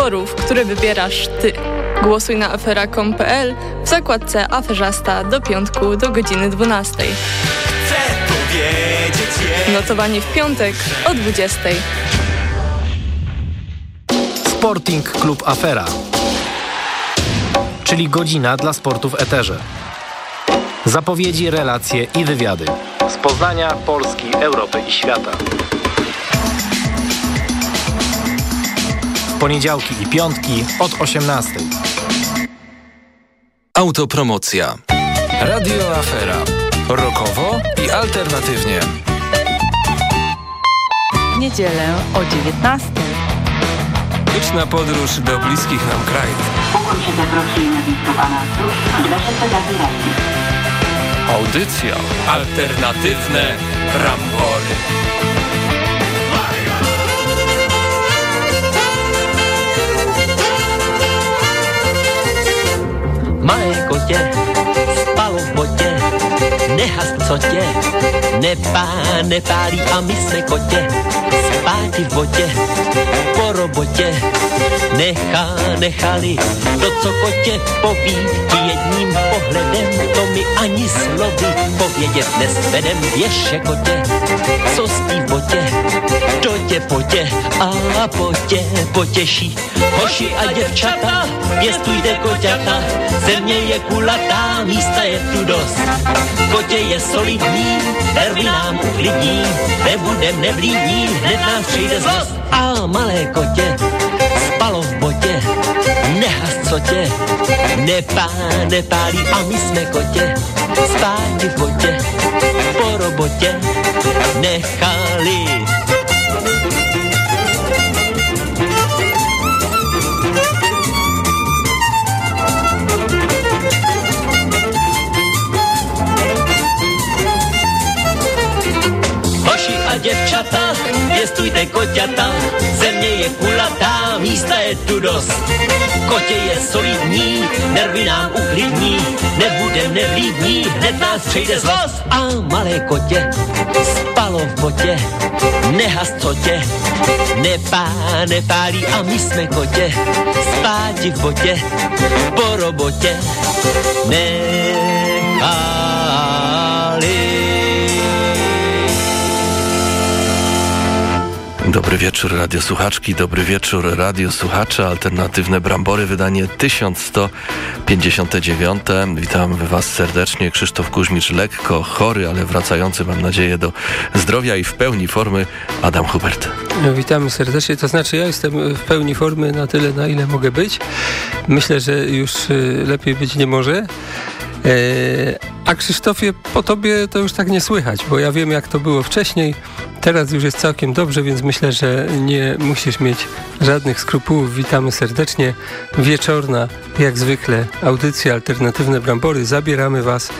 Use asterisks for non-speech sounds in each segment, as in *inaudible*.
utworów, które wybierasz Ty. Głosuj na afera.com.pl w zakładce Aferzasta do piątku do godziny 12. Notowanie w piątek o 20. Sporting Klub Afera, czyli godzina dla sportu w eterze. Zapowiedzi, relacje i wywiady. Z Poznania, Polski, Europy i świata. Poniedziałki i piątki od 18. Autopromocja. Radio Afera. Rokowo i alternatywnie. W niedzielę o 19. Liczna podróż do bliskich nam krajów. Pokój się na Audycja. Alternatywne rambory. Malé kotě spalo v botě, nehas co tě, nepá, nepálí a my jsme kotě, spáti v botě, po robotě, nechá, nechali, to co kotě poví, jedním pohledem, to mi ani slovy povědět nesvedem, věše kotě, co spí v botě, to tě potě a potě potěší, hoši a děvčata, pěstujte koťata, země je kulatá, místa je tu dost. Kotě je solidní, nervy nám uklidní, nebudem nevlídní, hned nás přijde zlost. A malé kotě, spalo v botě, nehas co tě, nepá, nepálí a my jsme kotě, spáti v botě, po robotě, nechali. Pěstujte koťata, země je kulatá, místa je tu dost. Kotě je solidní, nervy nám uklidní, nebudem nevlídní, hned nás přejde zlost. A malé kotě spalo v botě, nehas co tě, nepá, nepálí a my jsme kotě, spáti v botě, po robotě, nechali. Dobry wieczór radiosłuchaczki, dobry wieczór radiosłuchacze, alternatywne Brambory, wydanie 1159. Witam Was serdecznie, Krzysztof Kuźmicz, lekko chory, ale wracający mam nadzieję do zdrowia i w pełni formy Adam Hubert. Witamy serdecznie, to znaczy ja jestem w pełni formy na tyle, na ile mogę być. Myślę, że już y, lepiej być nie może. E, a Krzysztofie, po tobie to już tak nie słychać, bo ja wiem jak to było wcześniej. Teraz już jest całkiem dobrze, więc myślę, że nie musisz mieć żadnych skrupułów. Witamy serdecznie. Wieczorna, jak zwykle, audycja Alternatywne Brambory. Zabieramy Was e,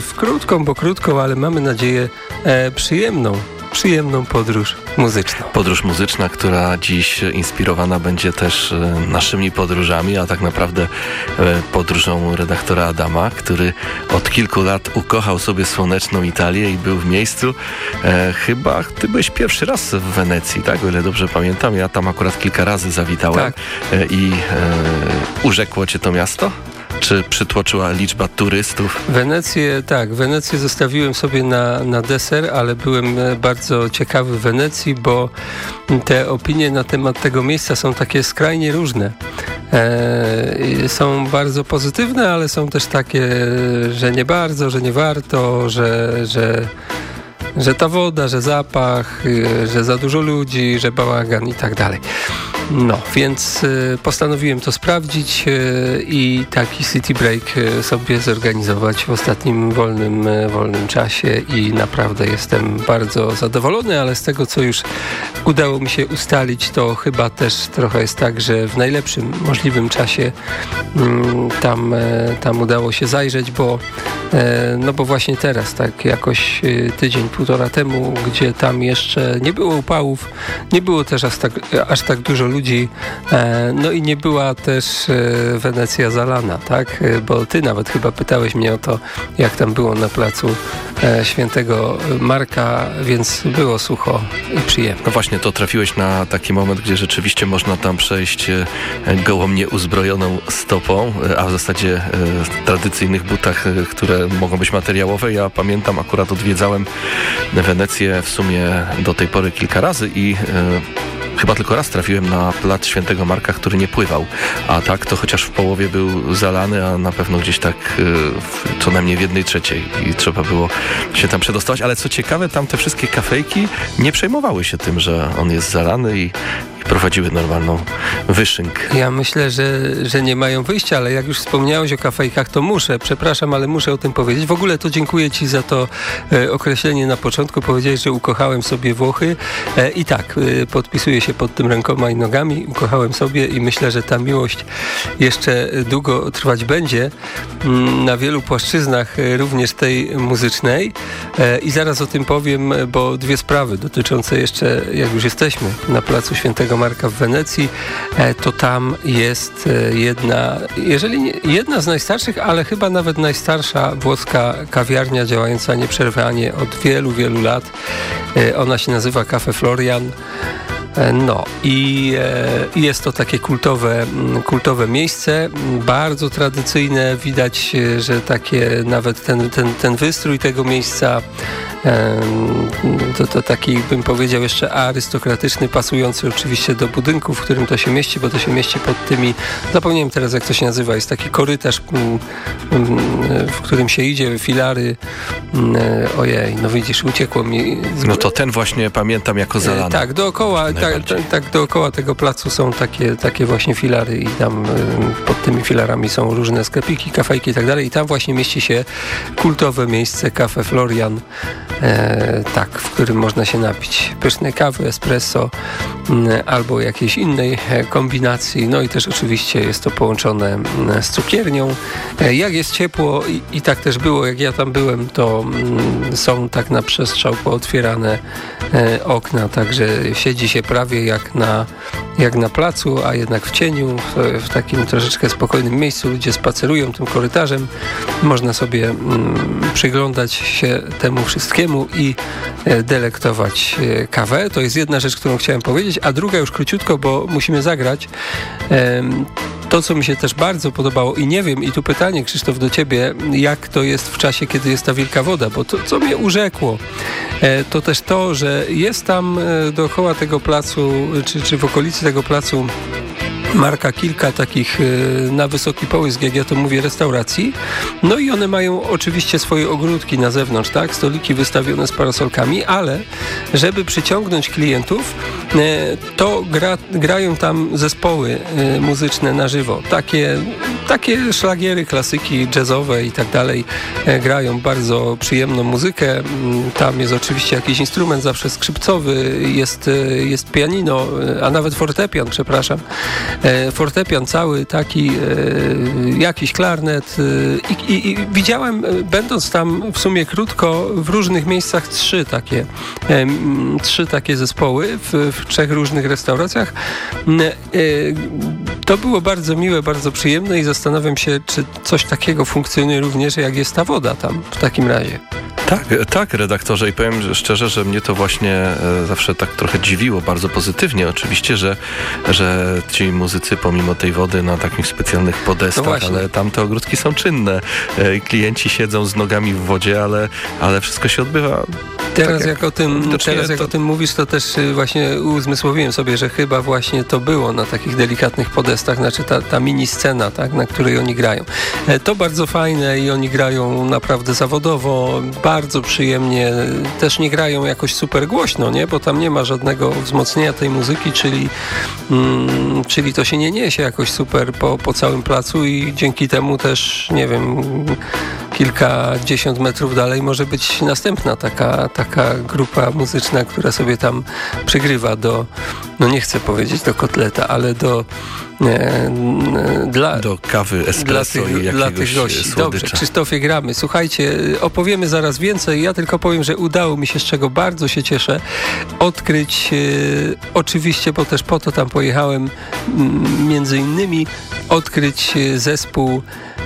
w krótką, bo krótką, ale mamy nadzieję e, przyjemną przyjemną podróż muzyczną. Podróż muzyczna, która dziś inspirowana będzie też e, naszymi podróżami, a tak naprawdę e, podróżą redaktora Adama, który od kilku lat ukochał sobie słoneczną Italię i był w miejscu. E, chyba ty byłeś pierwszy raz w Wenecji, tak? O ile dobrze pamiętam. Ja tam akurat kilka razy zawitałem tak. i urzekło cię to miasto? Czy przytłoczyła liczba turystów? Wenecję, tak, Wenecję zostawiłem sobie na, na deser, ale byłem bardzo ciekawy Wenecji, bo te opinie na temat tego miejsca są takie skrajnie różne. E, są bardzo pozytywne, ale są też takie, że nie bardzo, że nie warto, że, że że ta woda, że zapach, że za dużo ludzi, że bałagan i tak dalej. No, więc y, postanowiłem to sprawdzić y, i taki city break y, sobie zorganizować w ostatnim wolnym, wolnym czasie i naprawdę jestem bardzo zadowolony, ale z tego co już udało mi się ustalić, to chyba też trochę jest tak, że w najlepszym możliwym czasie mm, tam, tam udało się zajrzeć, bo no bo właśnie teraz, tak jakoś tydzień, półtora temu, gdzie tam jeszcze nie było upałów, nie było też aż tak, aż tak dużo ludzi. E, no i nie była też e, Wenecja zalana, tak? E, bo ty nawet chyba pytałeś mnie o to, jak tam było na placu świętego Marka, więc było sucho i przyjemnie. No właśnie, to trafiłeś na taki moment, gdzie rzeczywiście można tam przejść gołomnie uzbrojoną stopą, a w zasadzie w tradycyjnych butach, które mogą być materiałowe. Ja pamiętam, akurat odwiedzałem Wenecję w sumie do tej pory kilka razy i Chyba tylko raz trafiłem na plac Świętego Marka, który nie pływał, a tak to chociaż w połowie był zalany, a na pewno gdzieś tak y, co najmniej w jednej trzeciej i trzeba było się tam przedostać. Ale co ciekawe, tam te wszystkie kafejki nie przejmowały się tym, że on jest zalany i, prowadziły normalną wyszynk. Ja myślę, że, że nie mają wyjścia, ale jak już wspomniałeś o kafejkach, to muszę, przepraszam, ale muszę o tym powiedzieć. W ogóle to dziękuję Ci za to e, określenie na początku. Powiedziałeś, że ukochałem sobie Włochy e, i tak, e, podpisuję się pod tym rękoma i nogami. Ukochałem sobie i myślę, że ta miłość jeszcze długo trwać będzie mm, na wielu płaszczyznach, e, również tej muzycznej. E, I zaraz o tym powiem, bo dwie sprawy dotyczące jeszcze, jak już jesteśmy na Placu Świętego Marka w Wenecji, e, to tam jest jedna, jeżeli nie, jedna z najstarszych, ale chyba nawet najstarsza włoska kawiarnia działająca nieprzerwanie od wielu, wielu lat. Ona się nazywa Cafe Florian. No i jest to takie kultowe, kultowe miejsce, bardzo tradycyjne. Widać, że takie nawet ten, ten, ten wystrój tego miejsca to, to taki, bym powiedział, jeszcze arystokratyczny, pasujący oczywiście do budynku, w którym to się mieści, bo to się mieści pod tymi, zapomniałem teraz jak to się nazywa, jest taki korytarz, w którym się idzie, filary, ojej, no widzisz, uciekło mi. No to ten właśnie pamiętam jako e, zalany. Tak, dookoła, tak, tak, dookoła tego placu są takie, takie właśnie filary i tam pod tymi filarami są różne sklepiki, kafejki i tak dalej i tam właśnie mieści się kultowe miejsce Cafe Florian, e, tak, w którym można się napić pysznej kawy, espresso mm, albo jakiejś innej e, kombinacji. No i też oczywiście jest to połączone mm, z cukiernią. E, jak jest ciepło i, i, tak też było, jak ja tam byłem, to mm, są tak na przestrzał pootwierane okna, także siedzi się prawie jak na, jak na placu, a jednak w cieniu, w takim troszeczkę spokojnym miejscu. Ludzie spacerują tym korytarzem. Można sobie przyglądać się temu wszystkiemu i e, delektować e, kawę. To jest jedna rzecz, którą chciałem powiedzieć, a druga już króciutko, bo musimy zagrać. To, co mi się też bardzo podobało i nie wiem, i tu pytanie Krzysztof do ciebie, jak to jest w czasie, kiedy jest ta wielka woda, bo to, co mnie urzekło, e, to też to, że jest tam dookoła tego placu, czy, czy w okolicy tego placu marka kilka takich y, na wysoki połysk, jak ja to mówię, restauracji. No i one mają oczywiście swoje ogródki na zewnątrz, tak? Stoliki wystawione z parasolkami, ale żeby przyciągnąć klientów, y, to gra, grają tam zespoły y, muzyczne na żywo. Takie, takie szlagiery, klasyki jazzowe i tak dalej grają bardzo przyjemną muzykę. Mm, tam jest oczywiście jakiś instrument zawsze skrzypcowy, jest, jest pianino, a nawet fortepian, przepraszam. E, fortepian cały taki, e, jakiś klarnet e, i, i, i widziałem, będąc tam w sumie krótko, w różnych miejscach trzy takie, trzy takie zespoły w, w trzech różnych restauracjach. To było bardzo miłe, bardzo przyjemne i zastanawiam się, czy coś takiego funkcjonuje również, jak jest ta woda tam w takim razie. Tak, tak, redaktorze i powiem szczerze, że mnie to właśnie e, zawsze tak trochę dziwiło, bardzo pozytywnie oczywiście, że, że ci muzycy pomimo tej wody na takich specjalnych podestach, no ale tam te ogródki są czynne. E, klienci siedzą z nogami w wodzie, ale, ale wszystko się odbywa. Teraz, tak jak, jak, o tym, teraz jak to... o tym mówisz, to też y, właśnie uzmysłowiłem sobie, że chyba właśnie to było na takich delikatnych podestach, znaczy ta, ta mini scena, tak, na której oni grają. E, to bardzo fajne i oni grają naprawdę zawodowo, bardzo przyjemnie. Też nie grają jakoś super głośno, nie? bo tam nie ma żadnego wzmocnienia tej muzyki, czyli, mm, czyli to się nie niesie jakoś super po, po całym placu i dzięki temu też, nie wiem, kilkadziesiąt metrów dalej może być następna taka, taka grupa muzyczna, która sobie tam przygrywa do, no nie chcę powiedzieć do kotleta, ale do dla, do kawy espresso dla tych, i dla tych gości. Słodycza. Dobrze, Krzysztofie, gramy. Słuchajcie, opowiemy zaraz więcej. Ja tylko powiem, że udało mi się, z czego bardzo się cieszę, odkryć e, oczywiście, bo też po to tam pojechałem m, między innymi odkryć e, zespół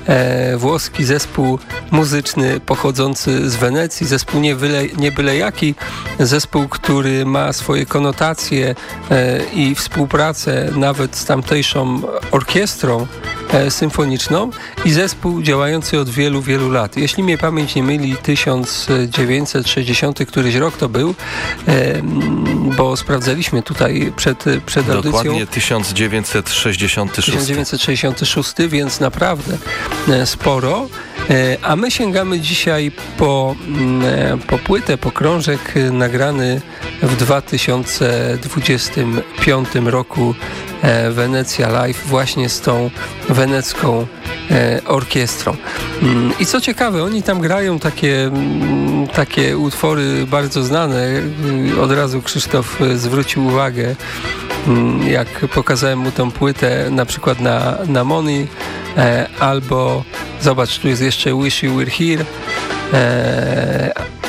e, włoski zespół muzyczny pochodzący z Wenecji, zespół nie, byle, nie byle jaki, zespół, który ma swoje konotacje e, i współpracę nawet z tamtejszą orkiestrą e, symfoniczną i zespół działający od wielu, wielu lat. Jeśli mnie pamięć nie myli, 1960 któryś rok to był, e, bo sprawdzaliśmy tutaj przed, przed audycją. Dokładnie 1966. 1966, więc naprawdę sporo, e, a my sięgamy dzisiaj po, mm, e, po płytę, po krążek nagrany w 2025 roku Wenecja Live właśnie z tą wenecką orkiestrą. Mm, I co ciekawe, oni tam grają takie, mm, takie utwory bardzo znane. Od razu Krzysztof zwrócił uwagę, jak pokazałem mu tą płytę na przykład na, na Money, e, albo zobacz, tu jest jeszcze Wish You Were Here.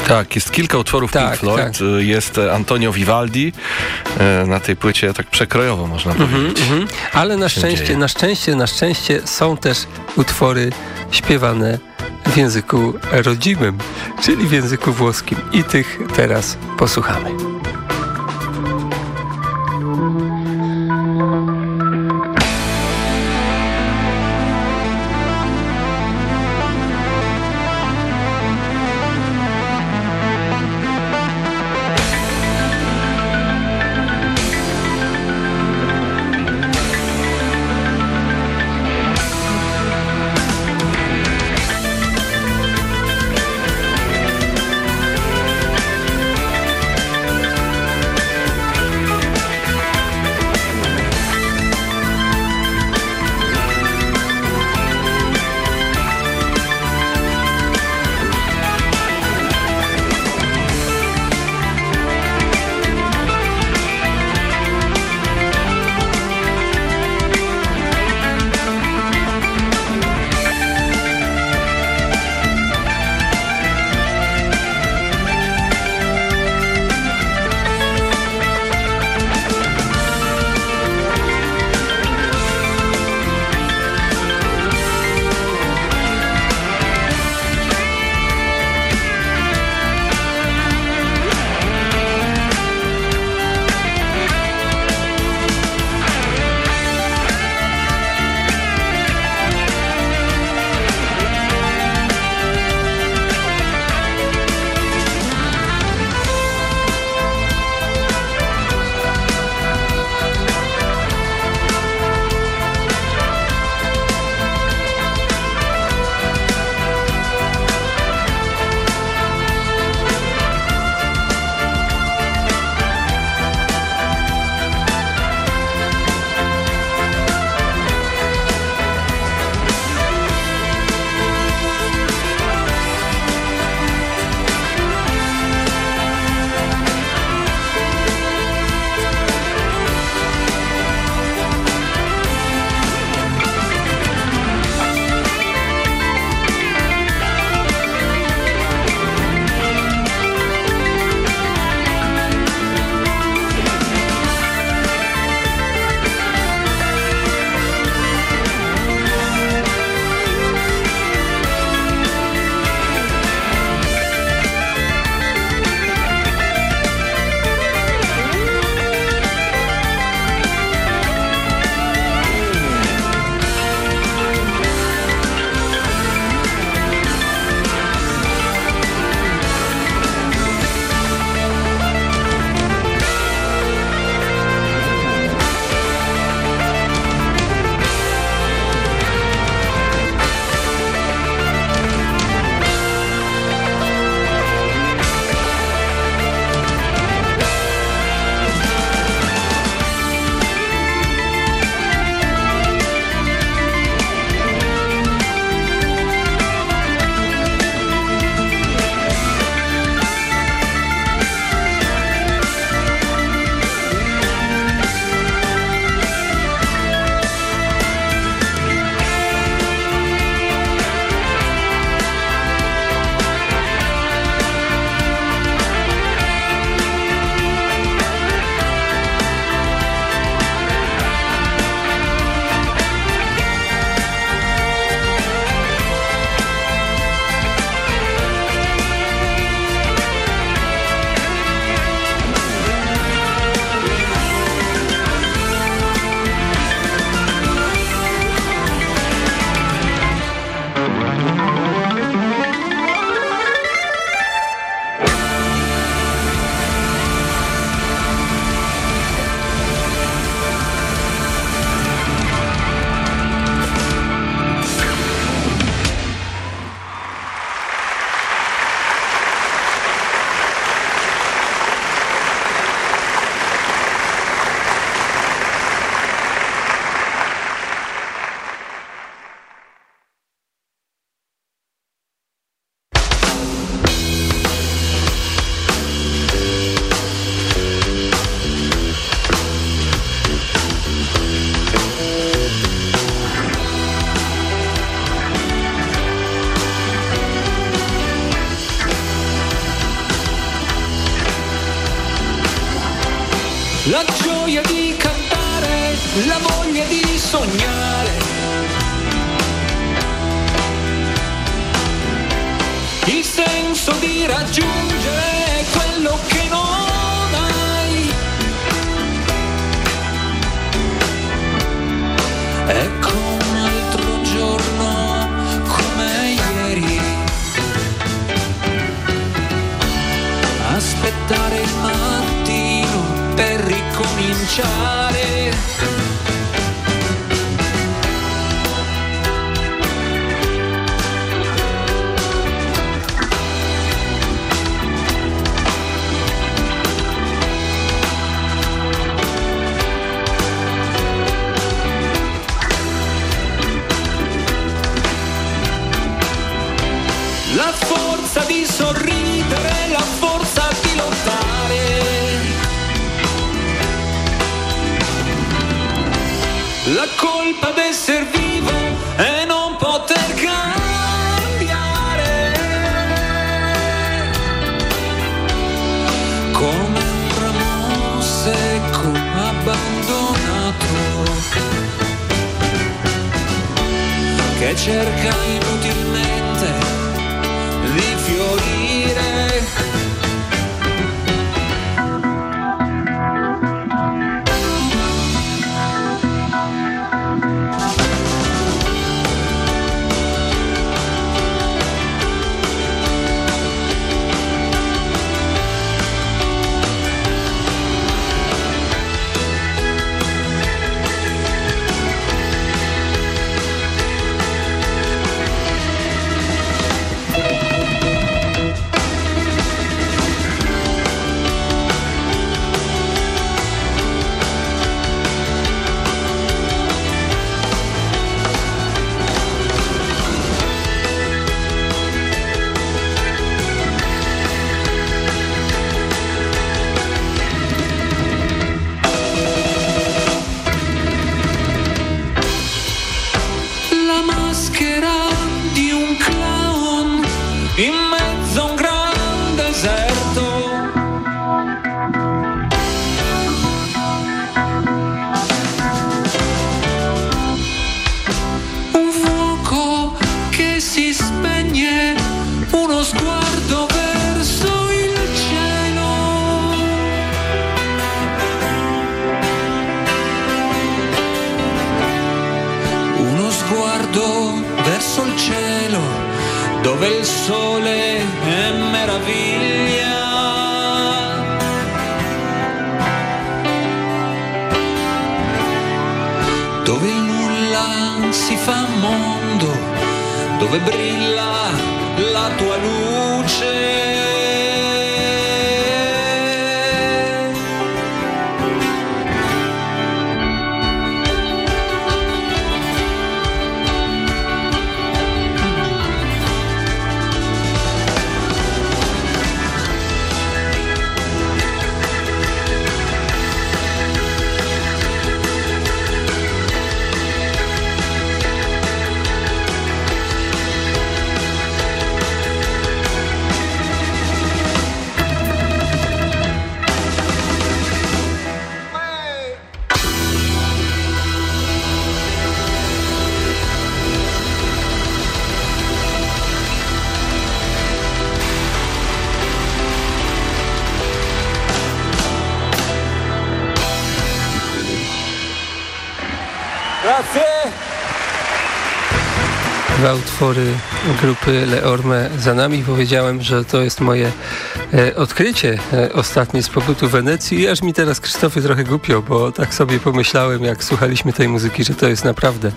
Tak, jest kilka utworów tak, Pink Floyd. Tak. Jest Antonio Vivaldi e, na tej płycie tak przekrojowo można -hmm, powiedzieć. Mm -hmm. Ale na szczęście, na szczęście, na szczęście są też utwory śpiewane w języku rodzimym, czyli w języku włoskim. I tych teraz posłuchamy. cerca di. sguardo verso il cielo, dove il sole è meraviglia. Dove il nulla si fa mondo, dove brilla la tua luce. Dwa utwory grupy Leorme za nami. Powiedziałem, że to jest moje e, odkrycie e, ostatnie z pobytu w Wenecji i aż mi teraz Krzysztofie trochę głupio, bo tak sobie pomyślałem, jak słuchaliśmy tej muzyki, że to jest naprawdę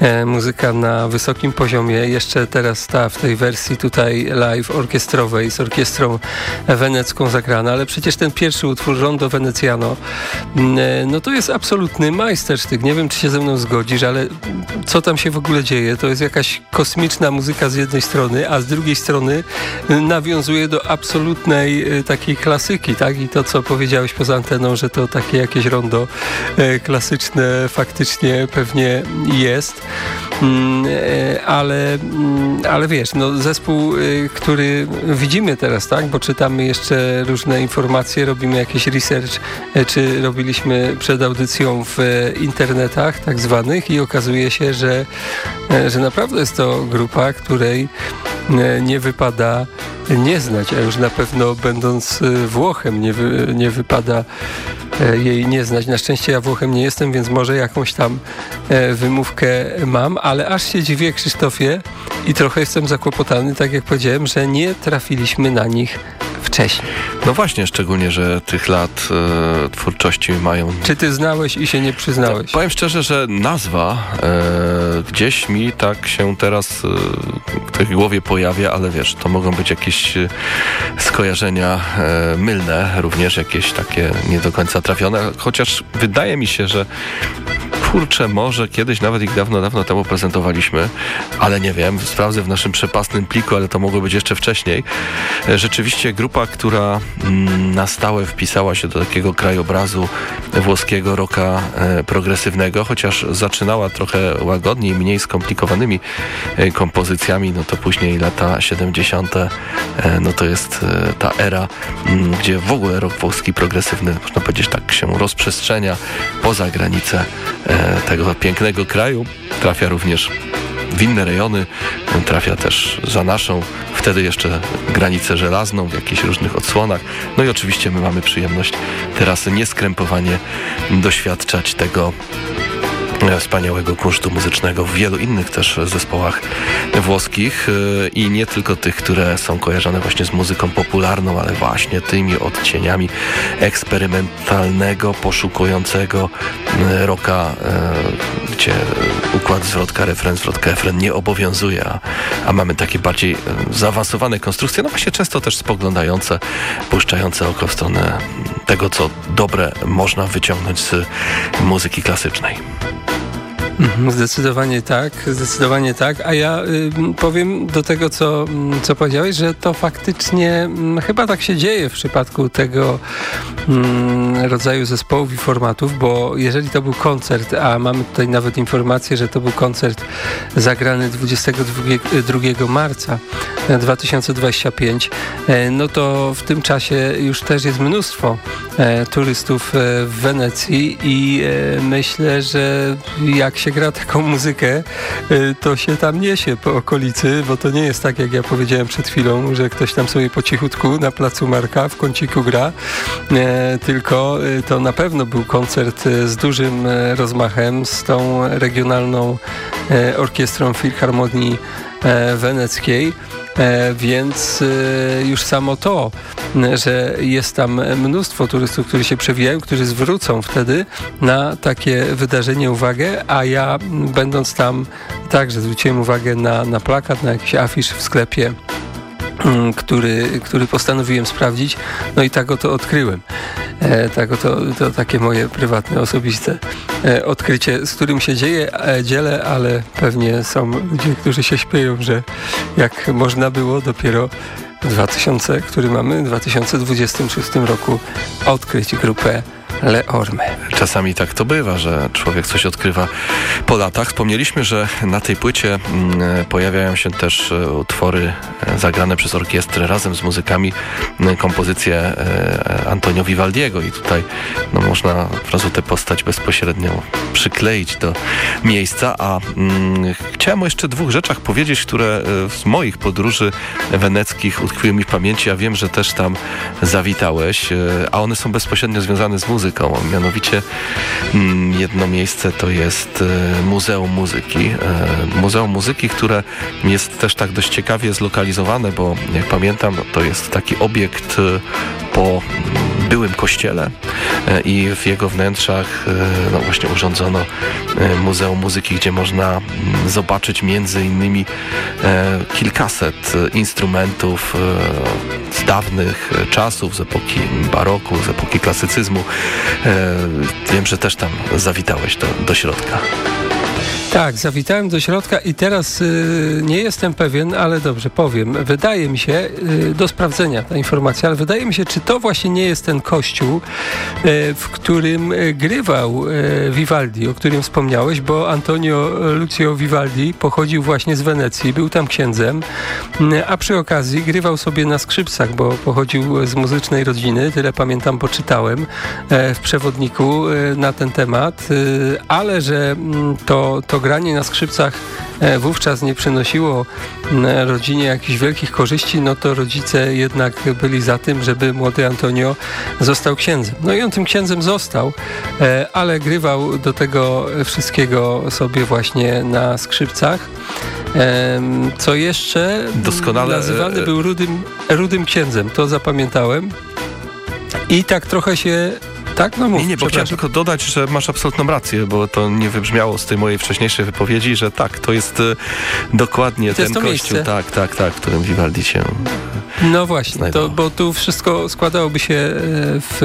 e, muzyka na wysokim poziomie. Jeszcze teraz ta w tej wersji tutaj live orkiestrowej z orkiestrą wenecką zagrana, ale przecież ten pierwszy utwór Rondo Veneciano mm, e, no to jest absolutny majstersztyk. Nie wiem, czy się ze mną zgodzisz, ale co tam się w ogóle dzieje? To jest jakaś kosmiczna muzyka z jednej strony, a z drugiej strony nawiązuje do absolutnej e, takiej klasyki, tak? I to, co powiedziałeś poza anteną, że to takie jakieś rondo e, klasyczne faktycznie pewnie jest. Mm, ale, mm, ale wiesz, no zespół, który widzimy teraz, tak? Bo czytamy jeszcze różne informacje, robimy jakiś research, czy robiliśmy przed audycją w internetach tak zwanych i okazuje się, że, że naprawdę jest to grupa, której e, nie wypada nie znać, a już na pewno będąc e, Włochem nie, wy, nie wypada e, jej nie znać. Na szczęście ja Włochem nie jestem, więc może jakąś tam wymówkę mam, ale aż się dziwię Krzysztofie i trochę jestem zakłopotany, tak jak powiedziałem, że nie trafiliśmy na nich wcześniej. No właśnie, szczególnie, że tych lat e, twórczości mają... Czy ty znałeś i się nie przyznałeś? To, powiem szczerze, że nazwa e, gdzieś mi tak się teraz e, w tej głowie pojawia, ale wiesz, to mogą być jakieś e, skojarzenia e, mylne, również jakieś takie nie do końca trafione, chociaż wydaje mi się, że kurczę, może kiedyś nawet ich dawno, dawno temu prezentowaliśmy, ale nie wiem, sprawdzę w naszym przepasnym pliku, ale to mogło być jeszcze wcześniej. E, rzeczywiście grupa, która mm, na stałe wpisała się do takiego krajobrazu włoskiego roka e, progresywnego, chociaż zaczynała trochę łagodniej, mniej skomplikowanymi e, kompozycjami, no to później lata 70. no to jest ta era, mm, gdzie w ogóle rok włoski progresywny, można powiedzieć tak, się rozprzestrzenia poza granice tego pięknego kraju. Trafia również w inne rejony, trafia też za naszą, wtedy jeszcze granicę żelazną w jakichś różnych odsłonach. No i oczywiście my mamy przyjemność teraz nieskrępowanie doświadczać tego wspaniałego kunsztu muzycznego w wielu innych też zespołach włoskich e, i nie tylko tych, które są kojarzone właśnie z muzyką popularną, ale właśnie tymi odcieniami eksperymentalnego, poszukującego e, roka, e, gdzie układ zwrotka, refren, zwrotka, refren nie obowiązuje, a, a mamy takie bardziej zaawansowane konstrukcje, no właśnie często też spoglądające, puszczające oko w stronę tego, co dobre można wyciągnąć z muzyki klasycznej. Mhm, zdecydowanie tak, zdecydowanie tak. A ja y, powiem do tego, co, mm, co powiedziałeś, że to faktycznie y, chyba tak się dzieje w przypadku tego y, rodzaju zespołów i formatów, bo jeżeli to był koncert, a mamy tutaj nawet informację, że to był koncert zagrany 22 marca 2025, e, no to w tym czasie już też jest mnóstwo e, turystów e, w Wenecji i myślę, że jak się gra taką muzykę, to się tam niesie po okolicy, bo to nie jest tak, jak ja powiedziałem przed chwilą, że ktoś tam sobie po cichutku na placu Marka w kąciku gra, tylko to na pewno był koncert z dużym rozmachem, z tą regionalną orkiestrą Filharmonii Weneckiej. E, więc e, już samo to, że jest tam mnóstwo turystów, którzy się przewijają, którzy zwrócą wtedy na takie wydarzenie uwagę, a ja będąc tam także zwróciłem uwagę na, na plakat, na jakiś afisz w sklepie który, który postanowiłem sprawdzić. No i tak oto odkryłem. E, tak to takie moje prywatne, osobiste e, odkrycie, z którym się dzieje, e, dzielę, ale pewnie są ludzie, którzy się śpieją, że jak można było dopiero w 2000, który mamy, w 2026 roku odkryć grupę Le Orme. Czasami tak to bywa, że człowiek coś odkrywa po latach. Wspomnieliśmy, że na tej płycie mm, pojawiają się też e, utwory e, zagrane przez orkiestrę razem z muzykami, kompozycje e, Antonio Vivaldiego i tutaj no, można od razu tę postać bezpośrednio przykleić do miejsca, a mm, chciałem jeszcze dwóch rzeczach powiedzieć, które z moich podróży weneckich utkwiły mi w pamięci, ja wiem, że też tam zawitałeś, a one są bezpośrednio związane z muzyką muzyką. Mianowicie mm, jedno miejsce to jest e, Muzeum Muzyki. E, Muzeum Muzyki, które jest też tak dość ciekawie zlokalizowane, bo jak pamiętam, to jest taki obiekt e, po byłym kościele i w jego wnętrzach no właśnie urządzono Muzeum Muzyki, gdzie można zobaczyć między innymi kilkaset instrumentów z dawnych czasów, z epoki baroku, z epoki klasycyzmu. E, wiem, że też tam zawitałeś do, do środka. Tak, zawitałem do środka i teraz y, nie jestem pewien, ale dobrze powiem. Wydaje mi się, y, do sprawdzenia ta informacja, ale wydaje mi się, czy to właśnie nie jest ten kościół, y, w którym grywał y, Vivaldi, o którym wspomniałeś, bo Antonio Lucio Vivaldi pochodził właśnie z Wenecji, był tam księdzem, y, a przy okazji grywał sobie na skrzypcach, bo pochodził z muzycznej rodziny, tyle pamiętam, poczytałem y, w przewodniku na ten temat, ale że mm, to, to granie na skrzypcach e, wówczas nie przynosiło rodzinie jakichś wielkich korzyści, no to rodzice jednak byli za tym, żeby młody Antonio został księdzem. No i on tym księdzem został, e, ale grywał do tego wszystkiego sobie właśnie na skrzypcach. Co jeszcze? Doskonale. Nazywany był rudym, rudym księdzem, to zapamiętałem. I tak trochę się tak? No mów, nie, nie, bo chciałem tylko dodać, że masz absolutną rację, bo to nie wybrzmiało z tej mojej wcześniejszej wypowiedzi, że tak, to jest y, dokładnie ten kościół, miejsce. tak, tak, tak, w którym Vivaldi się No właśnie, to, bo tu wszystko składałoby się e, w,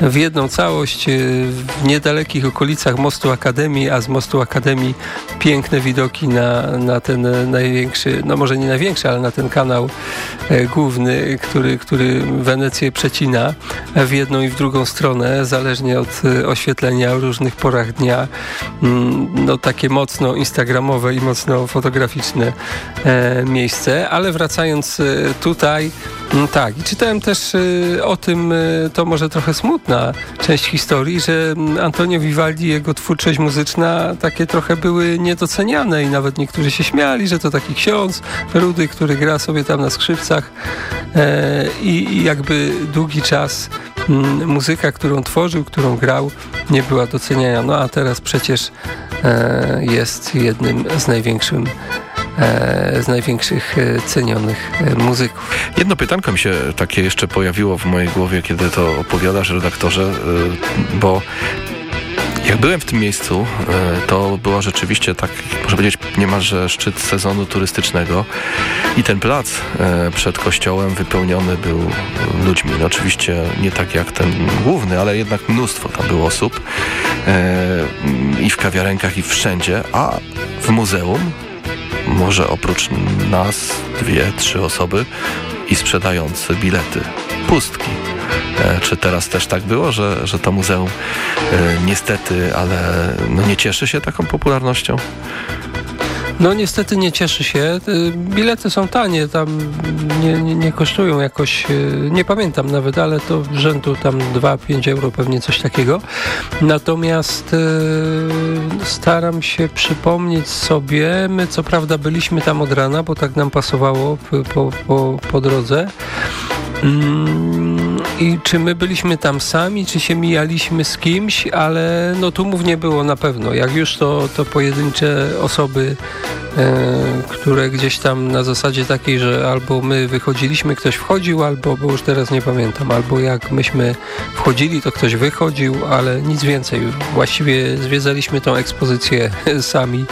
w jedną całość e, w niedalekich okolicach Mostu Akademii, a z Mostu Akademii piękne widoki na, na ten największy, no może nie największy, ale na ten kanał e, główny, który, który Wenecję przecina w jedną i w drugą stronę zależnie od oświetlenia w różnych porach dnia. Mm, no takie mocno instagramowe i mocno fotograficzne miejsce, ale wracając y, tutaj, mm, tak, i czytałem też y, o tym, to może trochę smutna część historii, że mm, Antonio Vivaldi, jego twórczość muzyczna takie trochę były niedoceniane i nawet niektórzy się śmiali, że to taki ksiądz rudy, który gra sobie tam na skrzypcach e, i jakby długi czas muzyka, którą tworzył, którą grał, nie była doceniana. No a teraz przecież e, jest jednym z największym e, z największych e, cenionych e, muzyków. Jedno pytanko mi się takie jeszcze pojawiło w mojej głowie, kiedy to opowiadasz redaktorze, e, bo jak byłem w tym miejscu, e, to było rzeczywiście tak, można powiedzieć, niemalże szczyt sezonu turystycznego i ten plac e, przed kościołem wypełniony był ludźmi. No oczywiście nie tak jak ten główny, ale jednak mnóstwo tam było osób e, i w kawiarenkach i wszędzie, a w muzeum może oprócz nas dwie, trzy osoby i sprzedające bilety. Pustki. E, czy teraz też tak było, że, że to muzeum e, niestety, ale no nie cieszy się taką popularnością? No niestety nie cieszy się. E, bilety są tanie, tam nie, nie, nie, kosztują jakoś, nie pamiętam nawet, ale to rzędu tam 2-5 euro pewnie coś takiego. Natomiast e, staram się przypomnieć sobie, my co prawda byliśmy tam od rana, bo tak nam pasowało po, po, po drodze. Mm, I czy my byliśmy tam sami, czy się mijaliśmy z kimś, ale no tłumów nie było na pewno. Jak już to, to pojedyncze osoby które gdzieś tam na zasadzie takiej, że albo my wychodziliśmy, ktoś wchodził, albo, bo już teraz nie pamiętam, albo jak myśmy wchodzili, to ktoś wychodził, ale nic więcej. Właściwie zwiedzaliśmy tą ekspozycję *laughs* sami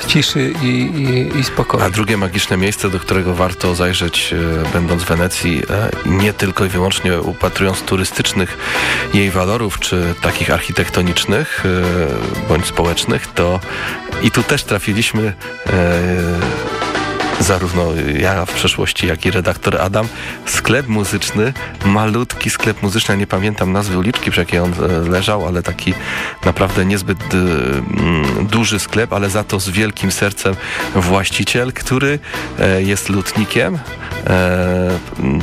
w ciszy i, i, i spokoju. A drugie magiczne miejsce, do którego warto zajrzeć, e, będąc w Wenecji, e, nie tylko i wyłącznie upatrując turystycznych jej walorów, czy takich architektonicznych, bądź społecznych, to i tu też trafiliśmy zarówno ja w przeszłości, jak i redaktor Adam, sklep muzyczny, malutki sklep muzyczny, nie pamiętam nazwy uliczki, przy jakiej on e, leżał, ale taki naprawdę niezbyt e, mm, duży sklep, ale za to z wielkim sercem właściciel, który e, jest lutnikiem,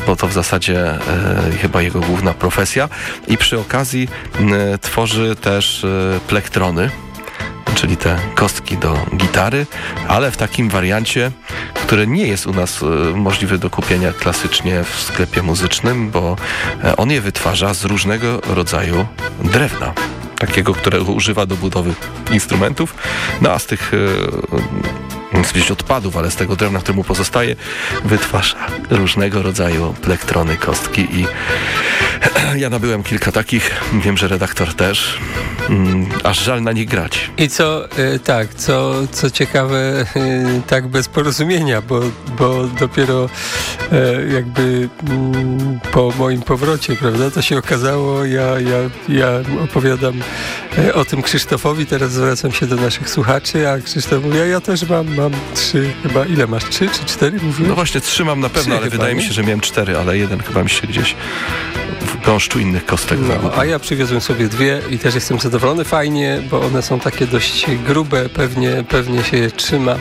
bo to w zasadzie chyba jego główna profesja. I przy okazji tworzy też plektrony czyli te kostki do gitary, ale w takim wariancie, który nie jest u nas e, możliwy do kupienia klasycznie w sklepie muzycznym, bo e, on je wytwarza z różnego rodzaju drewna. Takiego, którego używa do budowy instrumentów, no a z tych z odpadów, ale z tego drewna, które mu pozostaje, wytwarza różnego rodzaju plektrony, kostki i *clears throat* ja nabyłem kilka takich, wiem, że redaktor też, mm, aż żal na nich grać. I co, y, tak, co, co ciekawe, y, tak bez porozumienia, bo, bo dopiero y, jakby mm, po moim powrocie, prawda, to się okazało, ja, ja, ja opowiadam o tym Krzysztofowi, teraz zwracam się do naszych słuchaczy, a Krzysztof mówi, ja też mam, mam trzy chyba, ile masz, trzy czy cztery mówiłeś? No właśnie, trzy mam na pewno, trzy ale wydaje nie? mi się, że miałem cztery, ale jeden chyba mi się gdzieś w gąszczu innych kostek no, A ja przywiozłem sobie dwie i też jestem zadowolony. Fajnie, bo one są takie dość grube, pewnie, pewnie się je trzyma.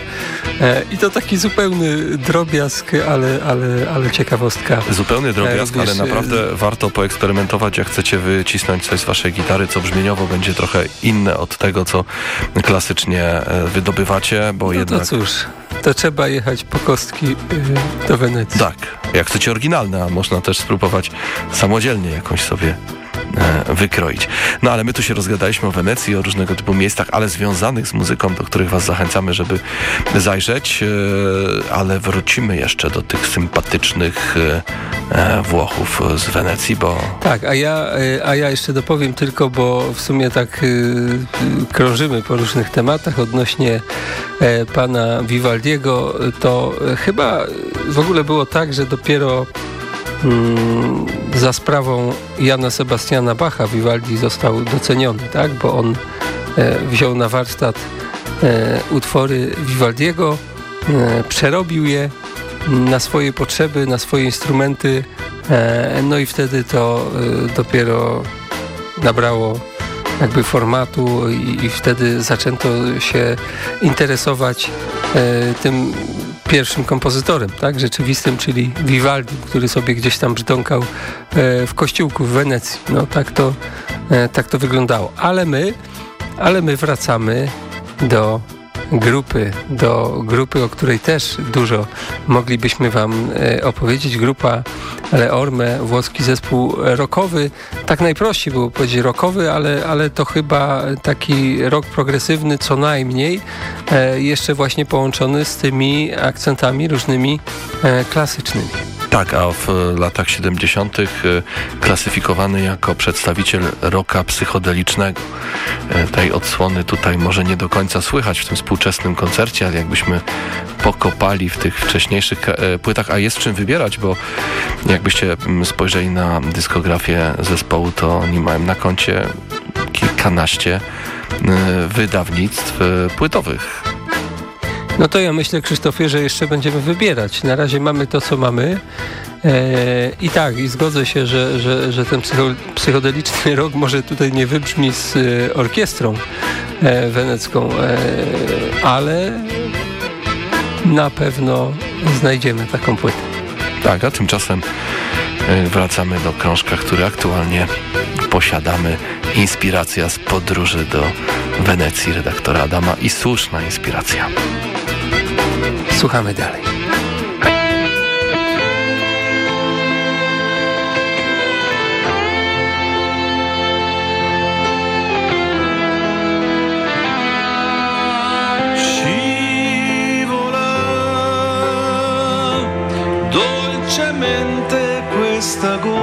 E, I to taki zupełny drobiazg, ale, ale, ale ciekawostka. Zupełny drobiazg, ale naprawdę warto poeksperymentować, jak chcecie wycisnąć coś z waszej gitary, co brzmieniowo będzie trochę inne od tego, co klasycznie wydobywacie, bo no jednak... to cóż, to trzeba jechać po kostki do Wenecji. Tak, jak chcecie oryginalne, a można też spróbować samodzielnie jakąś sobie wykroić. No ale my tu się rozgadaliśmy o Wenecji, o różnego typu miejscach, ale związanych z muzyką, do których Was zachęcamy, żeby zajrzeć, e, ale wrócimy jeszcze do tych sympatycznych e, Włochów z Wenecji, bo... Tak, a ja, a ja jeszcze dopowiem tylko, bo w sumie tak krążymy po różnych tematach odnośnie pana Vivaldiego, to chyba w ogóle było tak, że dopiero za sprawą Jana Sebastiana Bacha Vivaldi został doceniony, tak? bo on e, wziął na warsztat e, utwory Vivaldiego, e, przerobił je na swoje potrzeby, na swoje instrumenty, no i wtedy to dopiero nabrało jakby formatu i, i wtedy zaczęto się interesować tym pierwszym kompozytorem, tak, rzeczywistym, czyli Vivaldi, który sobie gdzieś tam brzdąkał e, w kościółku w Wenecji. No tak to, e, tak to wyglądało. Ale my, ale my wracamy do grupy, do grupy, o której też dużo moglibyśmy Wam e, opowiedzieć. Grupa Le Orme, włoski zespół rockowy. Tak najprościej było powiedzieć rockowy, ale, ale to chyba taki rock progresywny co najmniej, e, jeszcze właśnie połączony z tymi akcentami różnymi e, klasycznymi. Tak, a w latach 70. E, klasyfikowany jako przedstawiciel rocka psychodelicznego. E, tej odsłony tutaj może nie do końca słychać w tym współczesnym koncercie, ale jakbyśmy pokopali w tych wcześniejszych e, płytach, a jest czym wybierać, bo jakbyście mm, spojrzeli na dyskografię zespołu, to oni mają na koncie kilkanaście wydawnictw płytowych. No to ja myślę, Krzysztofie, że jeszcze będziemy wybierać. Na razie mamy to, co mamy. E, I tak, i zgodzę się, że, że, że ten psycho, psychodeliczny rok może tutaj nie wybrzmi z e, orkiestrą e, wenecką, ale na pewno znajdziemy taką płytę. Tak, a tymczasem wracamy do krążka, który aktualnie posiadamy. Inspiracja z podróży do Wenecji redaktora Adama i słuszna inspiracja. Słuchamy dalej. dolcemente questa gondola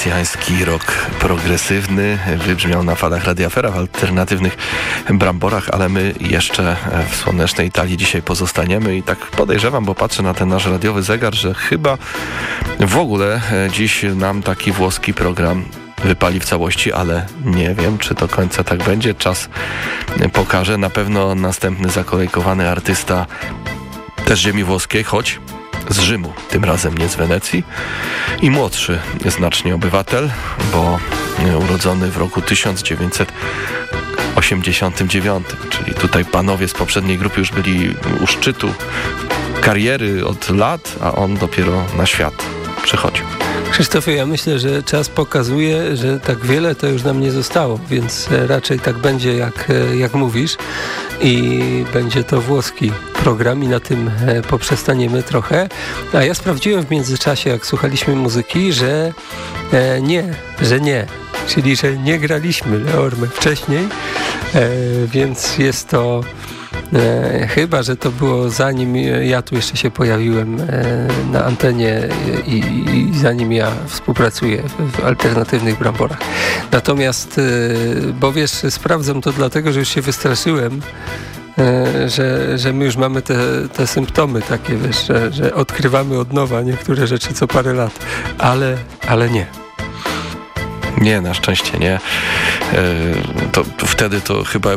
Wenecjański rok progresywny wybrzmiał na falach radiafera w alternatywnych bramborach, ale my jeszcze w słonecznej Italii dzisiaj pozostaniemy i tak podejrzewam, bo patrzę na ten nasz radiowy zegar, że chyba w ogóle e, dziś nam taki włoski program wypali w całości, ale nie wiem, czy do końca tak będzie. Czas pokaże. Na pewno następny zakolejkowany artysta też ziemi włoskiej, choć z Rzymu, tym razem nie z Wenecji. I młodszy znacznie obywatel, bo urodzony w roku 1989, czyli tutaj panowie z poprzedniej grupy już byli u szczytu kariery od lat, a on dopiero na świat przychodził. Krzysztofie, ja myślę, że czas pokazuje, że tak wiele to już nam nie zostało, więc raczej tak będzie, jak, jak mówisz. I będzie to włoski program i na tym poprzestaniemy trochę. A ja sprawdziłem w międzyczasie, jak słuchaliśmy muzyki, że e, nie, że nie. Czyli, że nie graliśmy Leorme wcześniej, e, więc jest to E, chyba, że to było zanim ja tu jeszcze się pojawiłem e, na antenie i, i, zanim ja współpracuję w, w alternatywnych bramborach. Natomiast, e, bo wiesz, sprawdzam to dlatego, że już się wystraszyłem, że, że my już mamy te, te symptomy takie, wiesz, że, że odkrywamy od nowa niektóre rzeczy co parę lat, ale, ale nie. Nie, na szczęście nie. To, to, wtedy to chyba,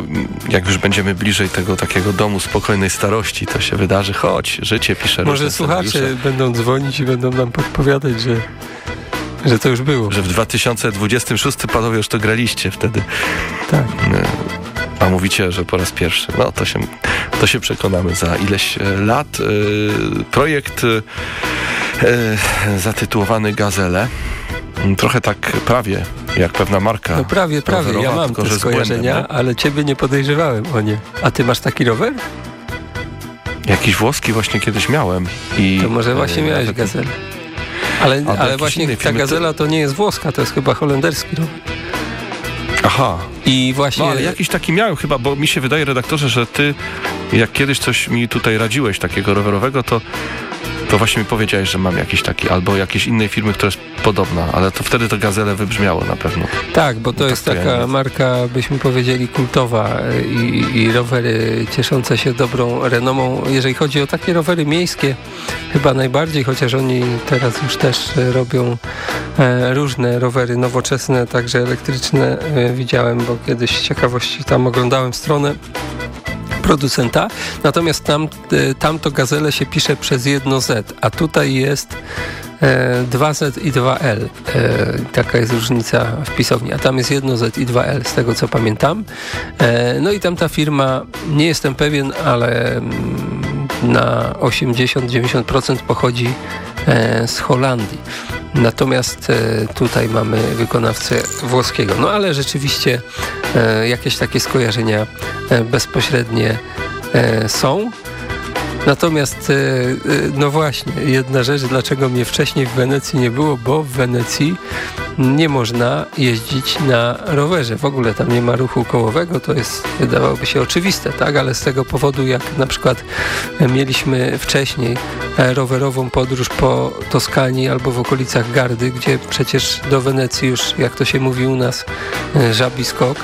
jak już będziemy bliżej tego takiego domu spokojnej starości, to się wydarzy. Chodź, życie pisze. Może słuchacze będą dzwonić i będą nam podpowiadać, że że to już było. że w 2026 panowie już to graliście wtedy. Tak. A mówicie, że po raz pierwszy. No to się, to się przekonamy za ileś e, lat. E, Projekt e, e, zatytułowany Gazele. Trochę tak prawie jak pewna marka. No prawie, prawie. Ja mam tylko te błędem, skojarzenia, nie? ale ciebie nie podejrzewałem o nie. A ty masz taki rower? Jakiś włoski właśnie kiedyś miałem. I, To może właśnie e, miałeś nawet- gazelę. Ale, ale właśnie ta filmy, to- gazela to nie jest włoska, to jest chyba holenderski rower. Aha, I właśnie... no ale jakiś taki miałem chyba, bo mi się wydaje, redaktorze, że ty jak kiedyś coś mi tutaj radziłeś takiego rowerowego, to to właśnie mi powiedziałeś, że mam jakiś taki, albo jakiejś innej firmy, która jest podobna, ale to wtedy to Gazele wybrzmiało na pewno. Tak, bo to tak jest ja taka marka, byśmy powiedzieli, kultowa i, i rowery cieszące się dobrą renomą. Jeżeli chodzi o takie rowery miejskie, chyba najbardziej, chociaż oni teraz już też robią e, różne rowery nowoczesne, także elektryczne e, widziałem, bo kiedyś z ciekawości tam oglądałem stronę producenta, natomiast tam, e, tam to gazele się pisze przez jedno Z, a tutaj jest e, 2Z i 2L. E, taka jest różnica w pisowni, a tam jest jedno Z i 2L, z tego co pamiętam. E, no i tam ta firma, nie jestem pewien, ale mm, na 80-90% pochodzi e, z Holandii. Natomiast e, tutaj mamy wykonawcę włoskiego. No ale rzeczywiście e, jakieś takie skojarzenia e, bezpośrednie są. Natomiast, no właśnie, jedna rzecz, dlaczego mnie wcześniej w Wenecji nie było, bo w Wenecji nie można jeździć na rowerze. W ogóle tam nie ma ruchu kołowego, to jest, wydawałoby się oczywiste, tak? Ale z tego powodu, jak na przykład mieliśmy wcześniej rowerową podróż po Toskanii albo w okolicach Gardy, gdzie przecież do Wenecji już, jak to się mówi u nas, żabi skok,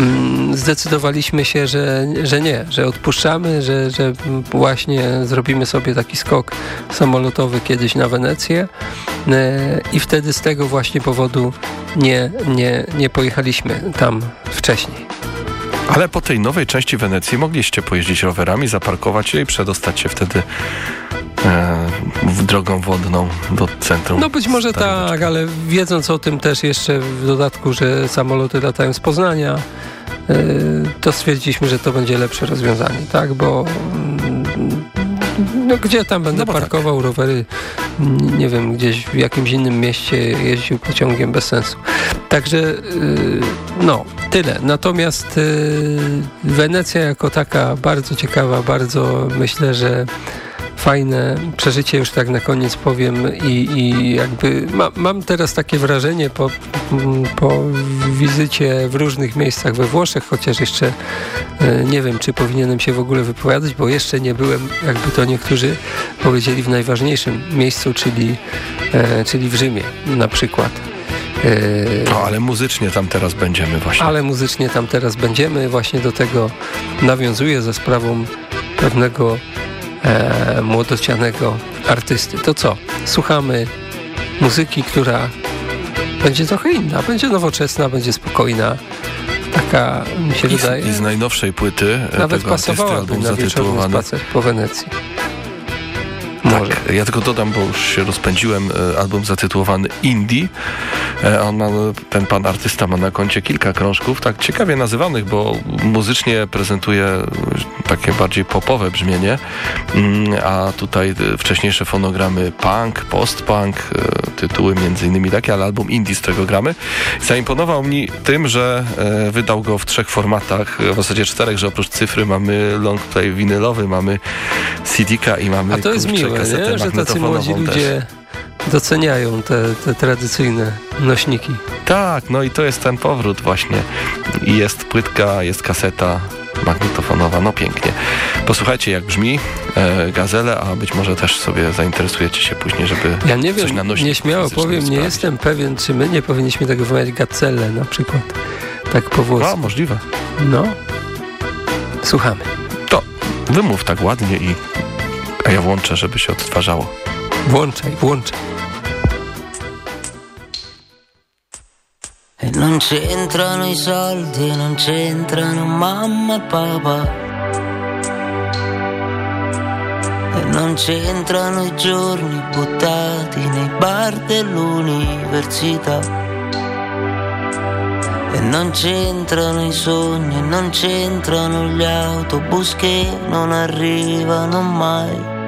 mm, zdecydowaliśmy się, że, że nie, że odpuszczamy, że, że właśnie zrobimy sobie taki skok samolotowy kiedyś na Wenecję e, i wtedy z tego właśnie powodu nie, nie, nie pojechaliśmy tam wcześniej. Ale po tej nowej części Wenecji mogliście pojeździć rowerami, zaparkować i przedostać się wtedy e, w drogą wodną do centrum. No być może Staróweczka. tak, ale wiedząc o tym też jeszcze w dodatku, że samoloty latają z Poznania, e, to stwierdziliśmy, że to będzie lepsze rozwiązanie, tak? Bo mm, no, gdzie tam będę No tak. parkował rowery, mm, nie wiem, gdzieś w jakimś innym mieście jeździł pociągiem bez sensu. Także y, no, tyle. Natomiast y, Wenecja jako taka bardzo ciekawa, bardzo myślę, że fajne przeżycie, już tak na koniec powiem i, i jakby ma, mam teraz takie wrażenie po, mm, po wizycie w różnych miejscach we Włoszech, chociaż jeszcze e, nie wiem, czy powinienem się w ogóle wypowiadać, bo jeszcze nie byłem, jakby to niektórzy powiedzieli, w najważniejszym miejscu, czyli, e, czyli w Rzymie na przykład. No, ale muzycznie tam teraz będziemy właśnie. ale muzycznie tam teraz będziemy. Właśnie do tego nawiązuję za sprawą pewnego e, młodocianego artysty. To co? Słuchamy muzyki, która będzie trochę inna, będzie nowoczesna, będzie spokojna. Taka, mi się I, wydaje, I z najnowszej płyty e, nawet pasowałaby na wieczorny spacer po Wenecji. Może. Tak, ja tylko dodam, bo już się rozpędziłem, e, album zatytułowany Indie. E, On ma, ten pan artysta ma na koncie kilka krążków, tak ciekawie nazywanych, bo muzycznie prezentuje e, takie bardziej popowe brzmienie, Mm, a tutaj e, wcześniejsze fonogramy punk, post-punk, e, tytuły między innymi takie, ale album indie, z którego gramy. Zaimponował mi tym, że e, wydał go w trzech formatach, e, w zasadzie czterech, że oprócz cyfry mamy long play winylowy, mamy CD-ka i mamy A to jest miłe, kasetę nie? że tacy młodzi też. ludzie doceniają te, te tradycyjne nośniki. Tak, no i to jest ten powrót właśnie. I Jest płytka, jest kaseta magnetofonowa, no pięknie. Posłuchajcie jak brzmi e, Gazele, a być może też sobie zainteresujecie się później, żeby Ja nie coś wiem, na nośniku nieśmiało powiem, nie sprawdzić. jestem pewien, czy my nie powinniśmy tego wymawiać gacelle na przykład. Tak po A, włosku. możliwe. No. Słuchamy. To wymów tak ładnie i a ja włączę, żeby się odtwarzało. Włączaj, włączaj. E non c'entrano i soldi, non c'entrano mamma e papà. E non c'entrano i giorni buttati nei bar dell'università. E non c'entrano i sogni, non c'entrano gli autobus che non arrivano mai.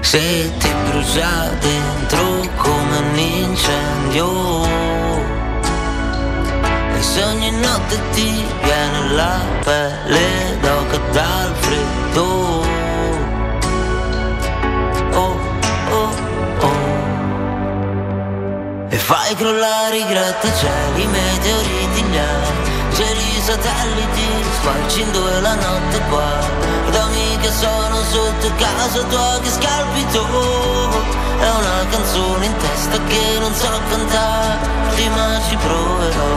Se ti brucia dentro come un incendio E se ogni notte ti viene la pelle d'oca dal freddo E fai crollare i grattacieli, i meteoriti, gli angeli, i satelliti Squarci in due la notte qua. Dammi che sono sotto casa tua che scalpito È una canzone in testa che non so cantarti ma ci proverò.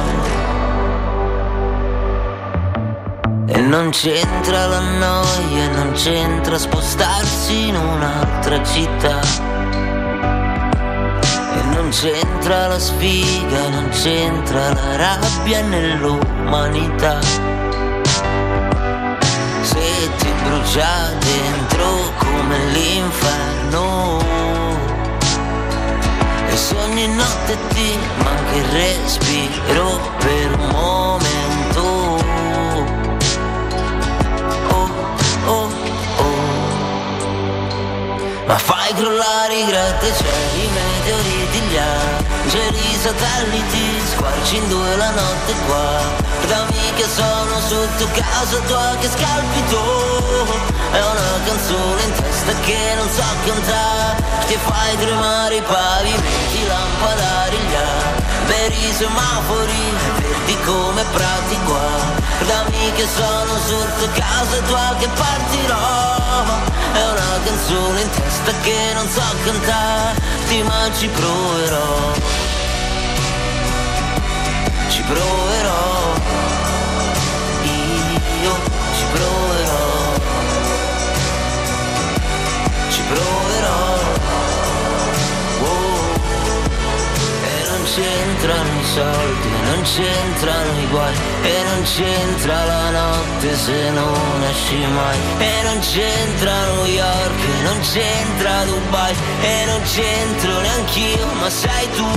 E non c'entra la noia, non c'entra spostarsi in un'altra città non c'entra la sfiga, non c'entra la rabbia nell'umanità. Se ti brucia dentro come l'inferno E se ogni notte ti manca il respiro per un momento Ma fai crollare i grattacieli, i meteoriti, gli angeli, i satelliti Squarci in due la notte qua. Dammi che sono sotto casa tua che scalpito. È una canzone in testa che non so cantare Ti fai tremare i pavimenti, lampadari, gli alberi, semafori Verdi come prati qua Dammi che sono sotto casa tua che partirò. È una canzone in testa che non so cantarti ma ci proverò. Ci proverò. Io ci proverò c'entrano i soldi, non c'entrano i guai E non c'entra la notte se non esci mai. E non c'entra New York, non c'entra Dubai E non c'entro neanch'io, ma sei tu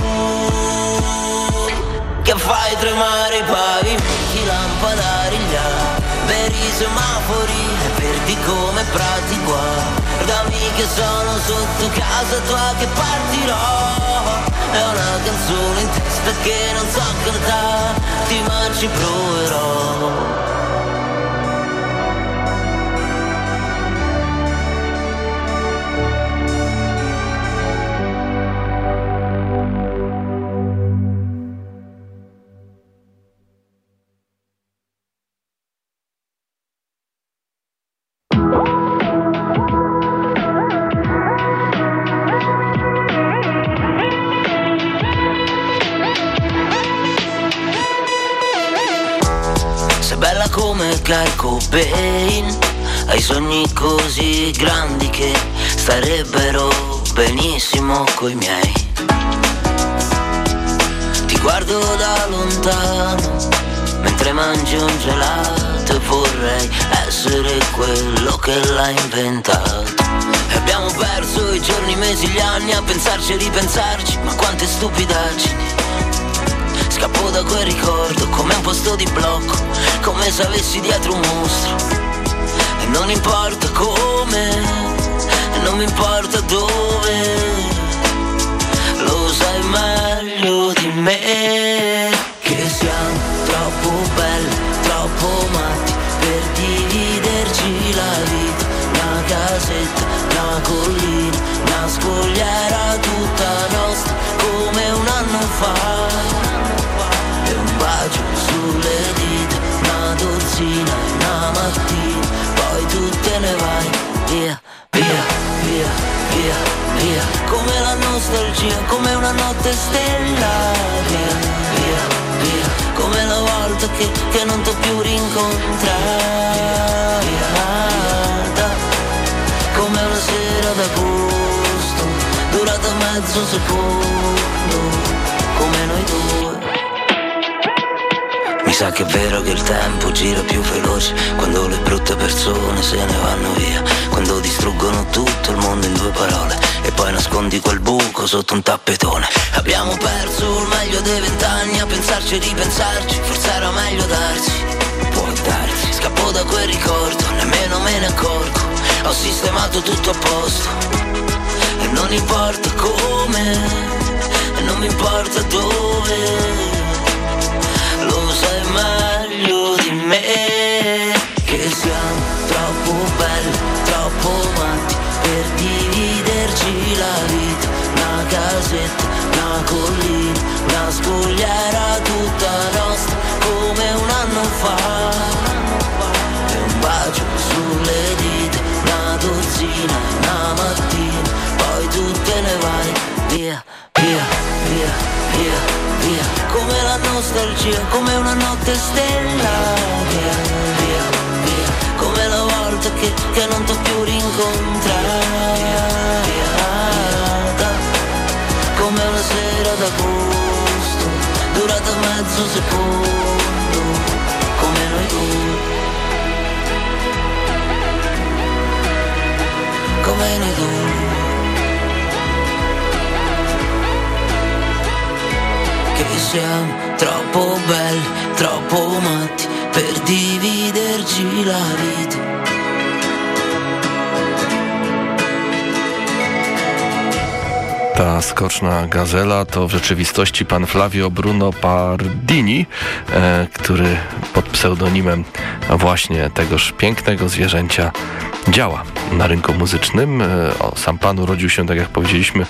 Che fai tremare i pavimenti, lampadari, gli alberi, semafori Verdi come prati qua Dammi che sono sotto casa tua che partirò. È una canzone in testa che non so cantarti ma ci proverò che l'ha inventato. E abbiamo perso i giorni, i mesi, gli anni a pensarci e ripensarci. Ma quante stupidaggini. Scappo da quel ricordo come un posto di blocco Come se avessi dietro un mostro. E non importa come E non mi importa dove. Lo sai meglio di me Che siamo troppo belli, troppo matti Per dividerci la vita Una casetta, una collina Una scogliera tutta nostra Come un anno fa. E un bacio sulle dita, una dozzina una mattina, poi tu te ne vai, via, via, via, via, via, come la nostalgia, come una notte stellata, via, via, via, come la volta che, che non t'ho più rincontrata, mezzo secondo, come noi due. Mi sa che è vero che il tempo gira più veloce quando le brutte persone se ne vanno via, quando distruggono tutto il mondo in due parole e poi nascondi quel buco sotto un tappetone. Abbiamo perso il meglio dei vent'anni a pensarci e ripensarci, forse era meglio darsi, può darsi. Scappo da quel ricordo, nemmeno me ne accorgo, ho sistemato tutto a posto e non importa come, e non mi importa dove, lo sai meglio di me che siamo troppo belli, troppo matti per dividerci la vita, una casetta, una collina, una scogliera tutta nostra come un anno fa. Nostalgia, come una notte stella, via, via, via, come la volta che, che non t'ho più rincontrata, come una sera d'agosto, durata mezzo secondo, come noi due. Come noi due. Che siamo troppo troppo matti per dividerci la vita. Ta skoczna gazela to w rzeczywistości pan Flavio Bruno Pardini, e, który pod pseudonimem właśnie tegoż pięknego zwierzęcia działa na rynku muzycznym. E, o, sam pan urodził się, tak jak powiedzieliśmy,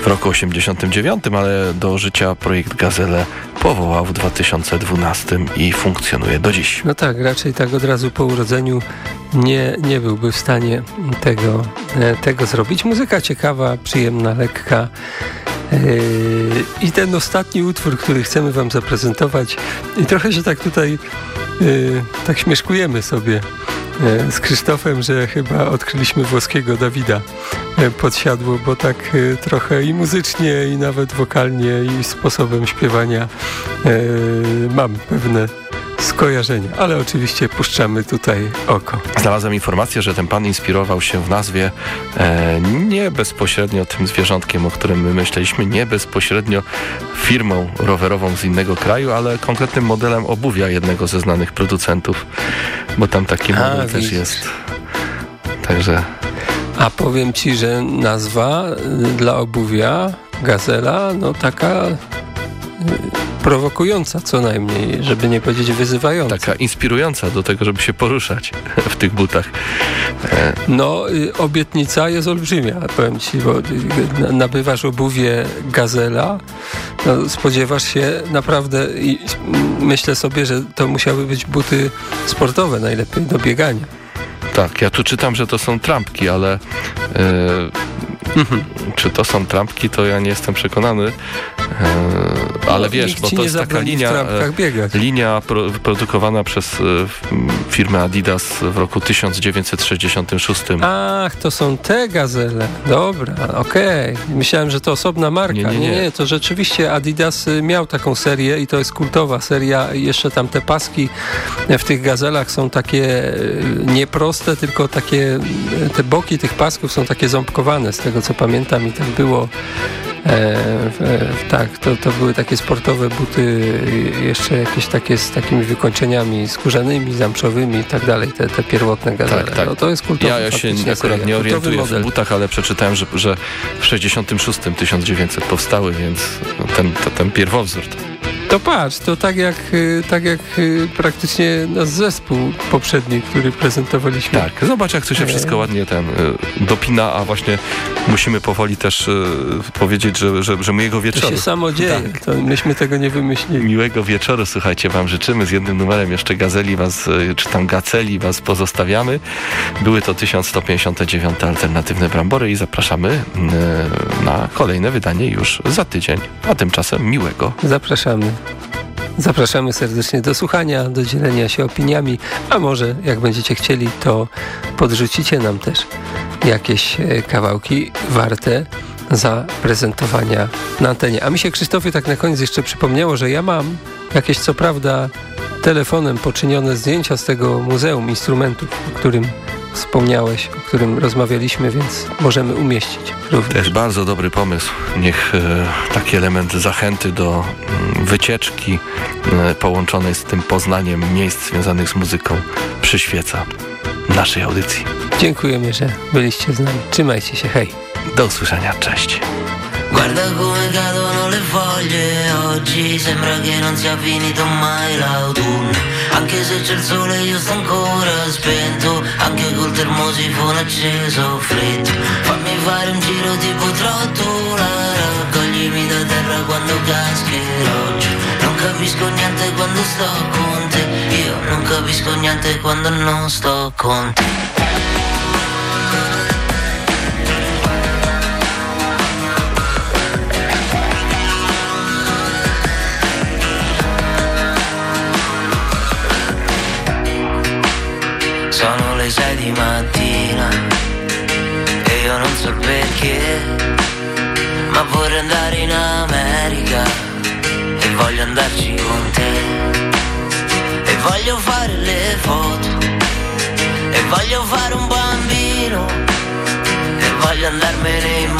w roku 89, ale do życia projekt Gazele powołał w 2012 i funkcjonuje do dziś. No tak, raczej tak od razu po urodzeniu nie, nie byłby w stanie tego, e, tego zrobić. Muzyka ciekawa, przyjemna, lekka. Yy, I ten ostatni utwór, który chcemy Wam zaprezentować, i trochę się tak tutaj yy, tak śmieszkujemy sobie z Krzysztofem, że chyba odkryliśmy włoskiego Dawida yy, pod siadło, bo tak yy, trochę i muzycznie, i nawet wokalnie, i sposobem śpiewania mam pewne skojarzenia, ale oczywiście puszczamy tutaj oko. Znalazłem informację, że ten pan inspirował się w nazwie e, nie bezpośrednio tym zwierzątkiem, o którym my myśleliśmy, nie bezpośrednio firmą rowerową z innego kraju, ale konkretnym modelem obuwia jednego ze znanych producentów, bo tam taki A, model też widzisz. jest. Także A powiem Ci, że nazwa y, dla obuwia Gazela, no taka y, prowokująca co najmniej, żeby nie powiedzieć wyzywająca. taka inspirująca do tego, żeby się poruszać w tych butach. E, No, y, obietnica jest olbrzymia, powiem Ci, bo y, na- nabywasz obuwie Gazela, no, spodziewasz się naprawdę i mm, myślę sobie, że to musiały być buty sportowe najlepiej do biegania. tak, ja tu czytam, że to są trampki, ale e, czy to są trampki, to ja nie jestem przekonany. E, ale wiesz, bo to nie jest taka linia... e. Linia pro, produkowana przez e, firmę Adidas w roku 1966. Ach, to są te gazele. Dobra, okej. Myślałem, że to osobna marka. Nie, nie, nie. to rzeczywiście Adidas y, miał taką serię i to jest kultowa seria. Jeszcze tam te paski w tych gazelach są takie y, nieproste, tylko takie, y, te boki tych pasków są takie ząbkowane, z tego co pamiętam i tak było. E, w- tak, to, to były takie sportowe buty, jeszcze jakieś takie z takimi wykończeniami skórzanymi, zamszowymi i tak dalej, te, te pierwotne gazele. Tak, tak. No, to jest kultowa Ja, się akurat seria, nie kultowy orientuję w butach, ale przeczytałem, że, że w 66 1900 powstały, więc no, ten, ten pierwowzór. To patrz, to tak jak, y, tak jak y, praktycznie nasz zespół poprzedni, który prezentowaliśmy. Tak, zobacz jak to się E. wszystko ładnie ten y, dopina, a właśnie musimy powoli też powiedzieć, że, że, że miłego To wieczoru. się samo dzieje, Tak. to myśmy tego nie wymyślili. Miłego wieczoru, słuchajcie, wam życzymy. Z jednym numerem jeszcze Gazeli was, czy tam Gaceli was pozostawiamy. Były to 1159 alternatywne brambory i zapraszamy na kolejne wydanie już za tydzień. A tymczasem miłego Zapraszamy. Zapraszamy serdecznie do słuchania, do dzielenia się opiniami, a może jak będziecie chcieli, to podrzucicie nam też jakieś e, kawałki warte zaprezentowania na antenie. A mi się, Krzysztofie, tak na koniec jeszcze przypomniało, że ja mam jakieś co prawda telefonem poczynione zdjęcia z tego Muzeum Instrumentów, o którym wspomniałeś, o którym rozmawialiśmy, więc możemy umieścić To również. jest bardzo dobry pomysł. Niech e, taki element zachęty do mm, wycieczki e, połączonej z tym poznaniem miejsc związanych z muzyką przyświeca naszej audycji. Dziękujemy, że byliście z nami. Trzymajcie się, hej! Do usłyszenia, cześć. Guarda come cadono le foglie oggi Sembra che non sia finito mai l'autunno. Anche se c'è il sole io sto ancora spento Anche col termosifone acceso freddo. Fammi fare un giro tipo trottola Raccoglimi da terra quando cascherò giù Non capisco niente quando sto con te Io non capisco niente quando non sto con te le sei di mattina e io non so perché, ma vorrei andare in America e voglio andarci con te. E voglio fare le foto e voglio fare un bambino e voglio andarmene in